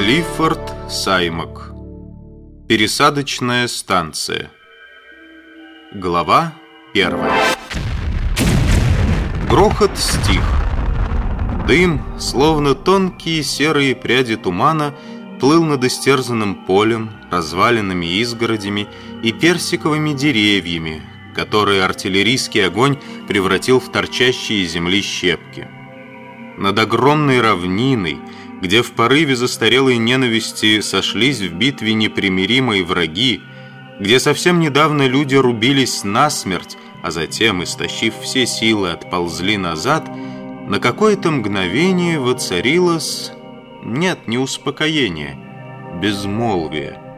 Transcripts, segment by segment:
Клиффорд Саймак. Пересадочная станция. Глава первая. Грохот стих. Дым, словно тонкие серые пряди тумана, плыл над истерзанным полем, разваленными изгородями и персиковыми деревьями, которые артиллерийский огонь превратил в торчащие земли щепки. Над огромной равниной, где в порыве застарелой ненависти сошлись в битве непримиримые враги, где совсем недавно люди рубились насмерть, а затем, истощив все силы, отползли назад, на какое-то мгновение воцарилось... Нет, не успокоение, безмолвие.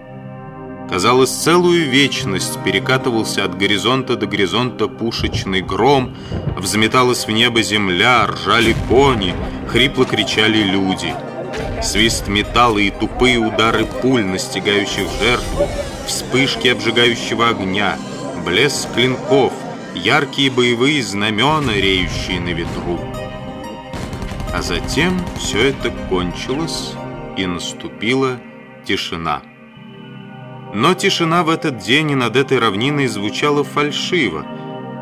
Казалось, целую вечность перекатывался от горизонта до горизонта пушечный гром, взметалась в небо земля, ржали кони, хрипло кричали люди. Свист металла и тупые удары пуль, настигающих жертву, вспышки обжигающего огня, блеск клинков, яркие боевые знамена, реющие на ветру. А затем все это кончилось, и наступила тишина. Но тишина в этот день и над этой равниной звучала фальшиво,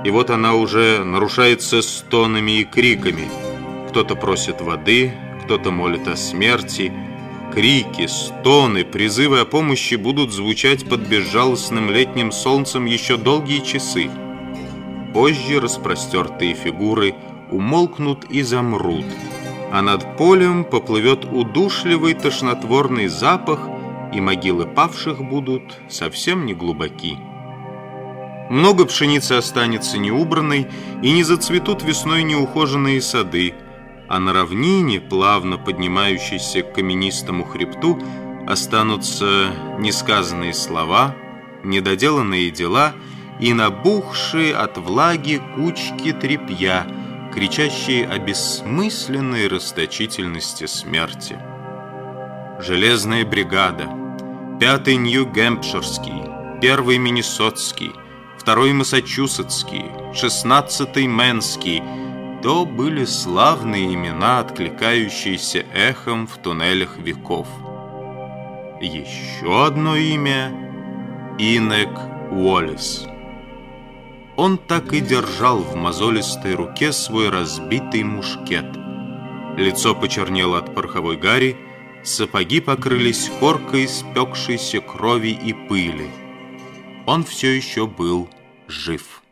и вот она уже нарушается стонами и криками. Кто-то просит воды, кто-то молит о смерти. Крики, стоны, призывы о помощи будут звучать под безжалостным летним солнцем еще долгие часы. Позже распростертые фигуры умолкнут и замрут, а над полем поплывет удушливый тошнотворный запах – и могилы павших будут совсем не глубоки. Много пшеницы останется неубранной, и не зацветут весной неухоженные сады, а на равнине, плавно поднимающейся к каменистому хребту, останутся несказанные слова, недоделанные дела и набухшие от влаги кучки тряпья, кричащие о бессмысленной расточительности смерти. Железная бригада, пятый Нью-Гэмпширский, первый Миннесотский, второй Массачусетский, шестнадцатый Мэнский – то были славные имена, откликающиеся эхом в туннелях веков. Еще одно имя – Инек Уоллес. Он так и держал в мозолистой руке свой разбитый мушкет. Лицо почернело от пороховой гари, Сапоги покрылись коркой спекшейся крови и пыли. Он все еще был жив.